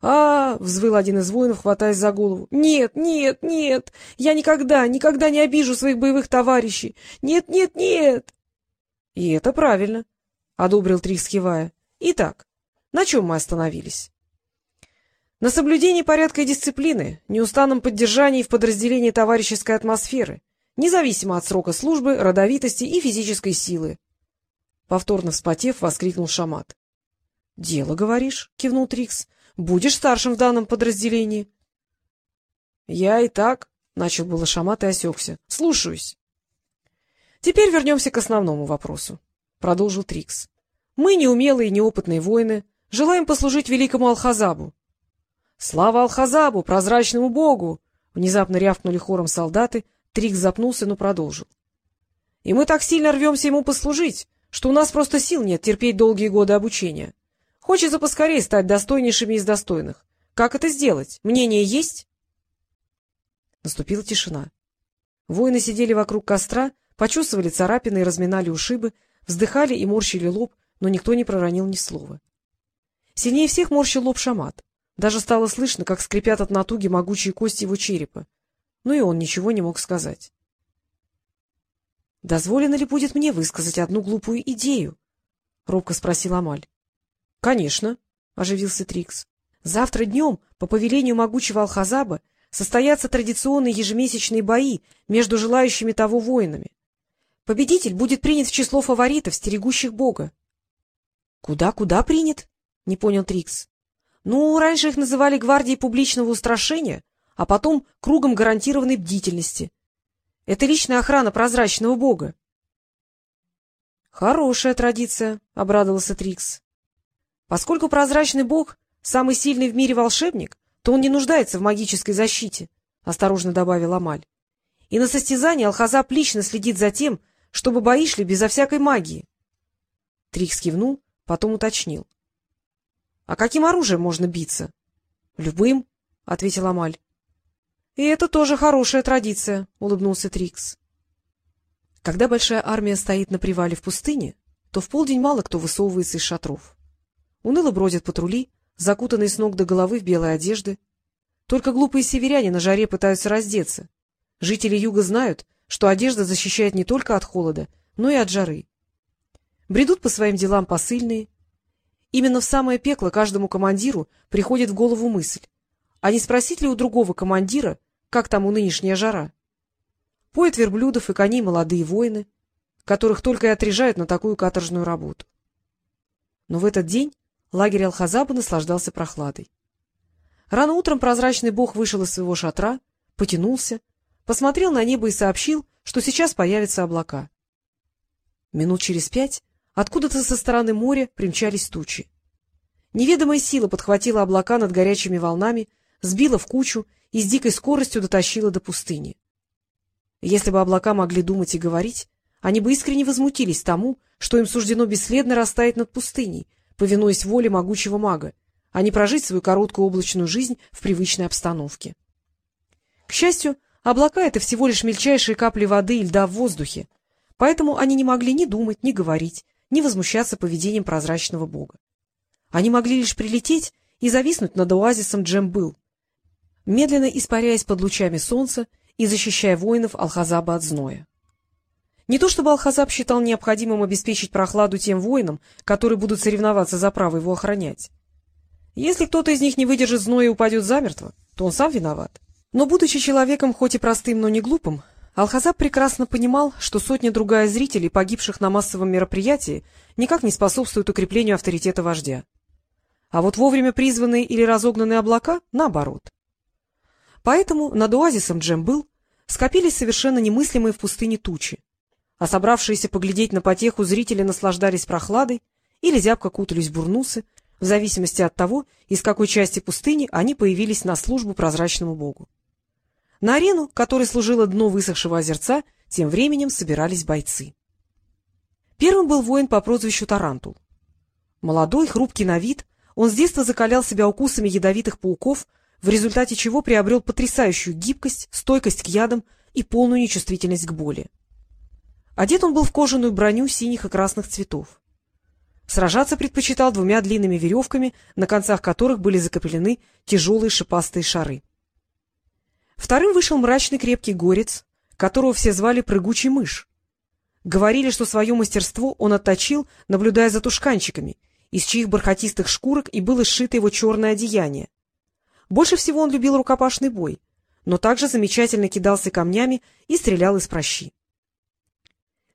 А, — взвыл один из воинов, хватаясь за голову. — Нет, нет, нет! Я никогда, никогда не обижу своих боевых товарищей! Нет, нет, нет! — И это правильно, — одобрил Трикс, кивая. — Итак, на чем мы остановились? — На соблюдении порядка и дисциплины, неустанном поддержании в подразделении товарищеской атмосферы, независимо от срока службы, родовитости и физической силы. Повторно вспотев, воскликнул Шамат. — Дело, говоришь? — кивнул Трикс. Будешь старшим в данном подразделении. — Я и так, — начал было Шамат и осекся. — Слушаюсь. — Теперь вернемся к основному вопросу, — продолжил Трикс. — Мы, неумелые и неопытные воины, желаем послужить великому Алхазабу. — Слава Алхазабу, прозрачному богу! — внезапно рявкнули хором солдаты. Трикс запнулся, но продолжил. — И мы так сильно рвемся ему послужить, что у нас просто сил нет терпеть долгие годы обучения. Хочется поскорее стать достойнейшими из достойных. Как это сделать? Мнение есть? Наступила тишина. Воины сидели вокруг костра, почувствовали царапины и разминали ушибы, вздыхали и морщили лоб, но никто не проронил ни слова. Сильнее всех морщил лоб шамат. Даже стало слышно, как скрипят от натуги могучие кости его черепа. Но и он ничего не мог сказать. — Дозволено ли будет мне высказать одну глупую идею? — робко спросил Амаль. — Конечно, — оживился Трикс. — Завтра днем, по повелению могучего Алхазаба, состоятся традиционные ежемесячные бои между желающими того воинами. Победитель будет принят в число фаворитов, стерегущих Бога. «Куда, — Куда-куда принят? — не понял Трикс. — Ну, раньше их называли гвардией публичного устрашения, а потом кругом гарантированной бдительности. Это личная охрана прозрачного Бога. — Хорошая традиция, — обрадовался Трикс. Поскольку прозрачный бог — самый сильный в мире волшебник, то он не нуждается в магической защите, — осторожно добавил Амаль. И на состязании Алхазап лично следит за тем, чтобы бои шли безо всякой магии. Трикс кивнул, потом уточнил. — А каким оружием можно биться? — Любым, — ответил Амаль. — И это тоже хорошая традиция, — улыбнулся Трикс. Когда большая армия стоит на привале в пустыне, то в полдень мало кто высовывается из шатров. Уныло бродят патрули, закутанные с ног до головы в белые одежды. Только глупые северяне на жаре пытаются раздеться. Жители юга знают, что одежда защищает не только от холода, но и от жары. Бредут по своим делам посыльные. Именно в самое пекло каждому командиру приходит в голову мысль, а не спросить ли у другого командира, как там у нынешняя жара? Поют верблюдов и коней молодые воины, которых только и отрежают на такую каторжную работу. Но в этот день Лагерь Алхазаба наслаждался прохладой. Рано утром прозрачный бог вышел из своего шатра, потянулся, посмотрел на небо и сообщил, что сейчас появятся облака. Минут через пять откуда-то со стороны моря примчались тучи. Неведомая сила подхватила облака над горячими волнами, сбила в кучу и с дикой скоростью дотащила до пустыни. Если бы облака могли думать и говорить, они бы искренне возмутились тому, что им суждено бесследно растаять над пустыней, повинуясь воле могучего мага, а не прожить свою короткую облачную жизнь в привычной обстановке. К счастью, облака — это всего лишь мельчайшие капли воды и льда в воздухе, поэтому они не могли ни думать, ни говорить, ни возмущаться поведением прозрачного бога. Они могли лишь прилететь и зависнуть над оазисом Джембыл, медленно испаряясь под лучами солнца и защищая воинов Алхазаба от зноя. Не то чтобы Алхазаб считал необходимым обеспечить прохладу тем воинам, которые будут соревноваться за право его охранять. Если кто-то из них не выдержит зноя и упадет замертво, то он сам виноват. Но, будучи человеком, хоть и простым, но не глупым, Алхазаб прекрасно понимал, что сотня-другая зрителей, погибших на массовом мероприятии, никак не способствует укреплению авторитета вождя. А вот вовремя призванные или разогнанные облака — наоборот. Поэтому над оазисом Джем был, скопились совершенно немыслимые в пустыне тучи, а собравшиеся поглядеть на потеху зрители наслаждались прохладой или зябко кутались бурнусы, в зависимости от того, из какой части пустыни они появились на службу прозрачному богу. На арену, которой служило дно высохшего озерца, тем временем собирались бойцы. Первым был воин по прозвищу Тарантул. Молодой, хрупкий на вид, он с детства закалял себя укусами ядовитых пауков, в результате чего приобрел потрясающую гибкость, стойкость к ядам и полную нечувствительность к боли. Одет он был в кожаную броню синих и красных цветов. Сражаться предпочитал двумя длинными веревками, на концах которых были закреплены тяжелые шипастые шары. Вторым вышел мрачный крепкий горец, которого все звали Прыгучий мышь. Говорили, что свое мастерство он отточил, наблюдая за тушканчиками, из чьих бархатистых шкурок и было сшито его черное одеяние. Больше всего он любил рукопашный бой, но также замечательно кидался камнями и стрелял из прощи.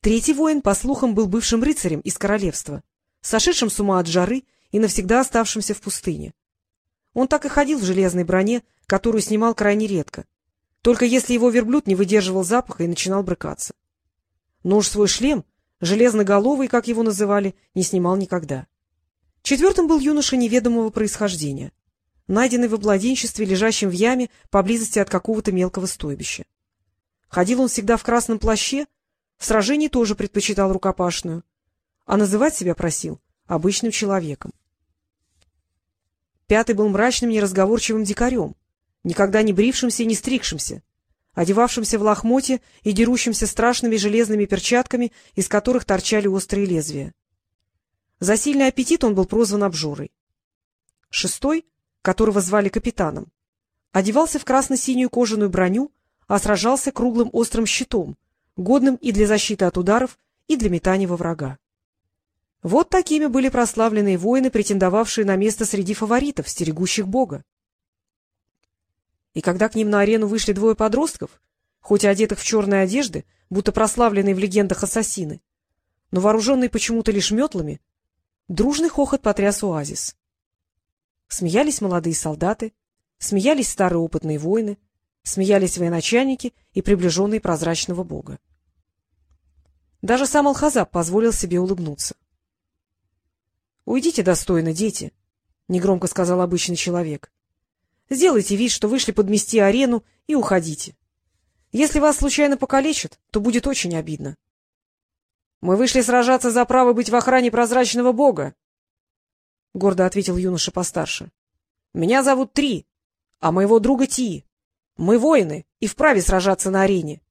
Третий воин, по слухам, был бывшим рыцарем из королевства — сошедшим с ума от жары и навсегда оставшимся в пустыне. Он так и ходил в железной броне, которую снимал крайне редко, только если его верблюд не выдерживал запаха и начинал брыкаться. Но уж свой шлем, железноголовый, как его называли, не снимал никогда. Четвертым был юноша неведомого происхождения, найденный в обладенчестве, лежащем в яме поблизости от какого-то мелкого стойбища. Ходил он всегда в красном плаще, в сражении тоже предпочитал рукопашную, а называть себя просил обычным человеком. Пятый был мрачным, неразговорчивым дикарем, никогда не брившимся и не стригшимся, одевавшимся в лохмотье и дерущимся страшными железными перчатками, из которых торчали острые лезвия. За сильный аппетит он был прозван обжорой. Шестой, которого звали капитаном, одевался в красно-синюю кожаную броню, а сражался круглым острым щитом, годным и для защиты от ударов, и для метания во врага. Вот такими были прославленные воины, претендовавшие на место среди фаворитов, стерегущих Бога. И когда к ним на арену вышли двое подростков, хоть и одетых в черные одежды, будто прославленные в легендах ассасины, но вооруженные почему-то лишь метлами, дружный хохот потряс оазис. Смеялись молодые солдаты, смеялись старые опытные воины, смеялись военачальники и приближенные прозрачного бога. Даже сам Алхазаб позволил себе улыбнуться. —— Уйдите достойно, дети, — негромко сказал обычный человек. — Сделайте вид, что вышли подмести арену, и уходите. Если вас случайно покалечат, то будет очень обидно. — Мы вышли сражаться за право быть в охране прозрачного бога, — гордо ответил юноша постарше. — Меня зовут Три, а моего друга Ти. Мы воины и вправе сражаться на арене. —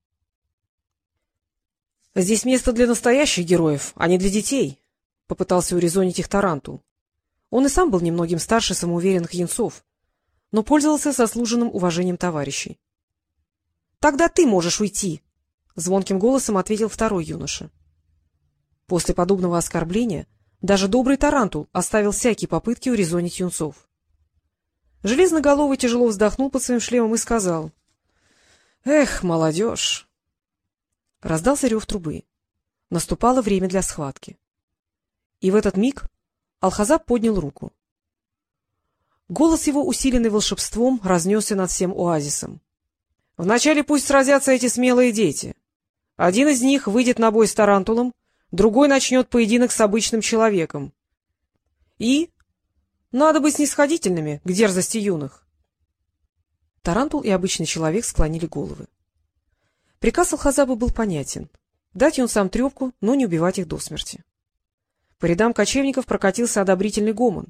Здесь место для настоящих героев, а не для детей, — попытался урезонить их Тарантул. Он и сам был немногим старше самоуверенных юнцов, но пользовался заслуженным уважением товарищей. — Тогда ты можешь уйти! — звонким голосом ответил второй юноша. После подобного оскорбления даже добрый Тарантул оставил всякие попытки урезонить юнцов. Железноголовый тяжело вздохнул под своим шлемом и сказал. — Эх, молодежь! Раздался рев трубы. Наступало время для схватки. И в этот миг Алхазаб поднял руку. Голос его, усиленный волшебством, разнесся над всем оазисом. — Вначале пусть сразятся эти смелые дети. Один из них выйдет на бой с тарантулом, другой начнет поединок с обычным человеком. И надо быть снисходительными к дерзости юных. Тарантул и обычный человек склонили головы. Приказ Алхазаба был понятен — дать юнцам трепку, но не убивать их до смерти. По рядам кочевников прокатился одобрительный гомон.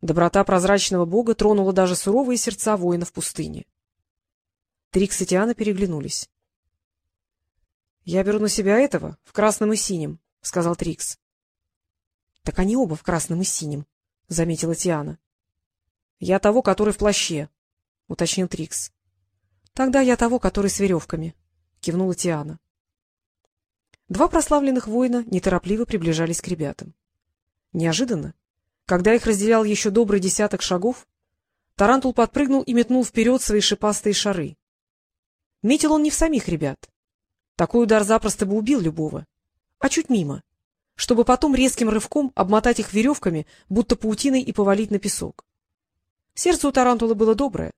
Доброта прозрачного бога тронула даже суровые сердца воинов пустыни. Трикс и Тиана переглянулись. — Я беру на себя этого, в красном и синем, — сказал Трикс. — Так они оба в красном и синем, — заметила Тиана. — Я того, который в плаще, — уточнил Трикс. — Тогда я того, который с веревками, — кивнула Тиана. Два прославленных воина неторопливо приближались к ребятам. Неожиданно, когда их разделял еще добрый десяток шагов, Тарантул подпрыгнул и метнул вперед свои шипастые шары. Метил он не в самих ребят. Такой удар запросто бы убил любого, а чуть мимо, чтобы потом резким рывком обмотать их веревками, будто паутиной, и повалить на песок. Сердце у Тарантула было доброе,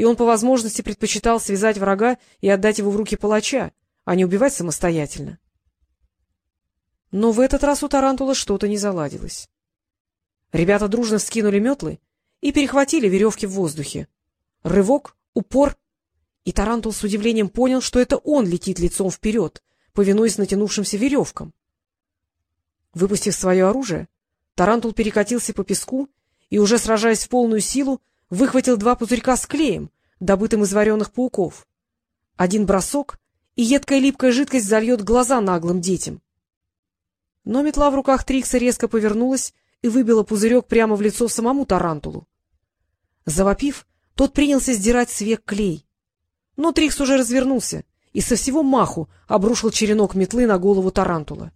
и он по возможности предпочитал связать врага и отдать его в руки палача, а не убивать самостоятельно. Но в этот раз у Тарантула что-то не заладилось. Ребята дружно скинули метлы и перехватили веревки в воздухе. Рывок, упор, и Тарантул с удивлением понял, что это он летит лицом вперед, повинуясь натянувшимся веревкам. Выпустив свое оружие, Тарантул перекатился по песку и, уже сражаясь в полную силу, выхватил два пузырька с клеем, добытым из вареных пауков. Один бросок, и едкая липкая жидкость зальет глаза наглым детям. Но метла в руках Трикса резко повернулась и выбила пузырек прямо в лицо самому тарантулу. Завопив, тот принялся сдирать с век клей. Но Трикс уже развернулся и со всего маху обрушил черенок метлы на голову тарантула.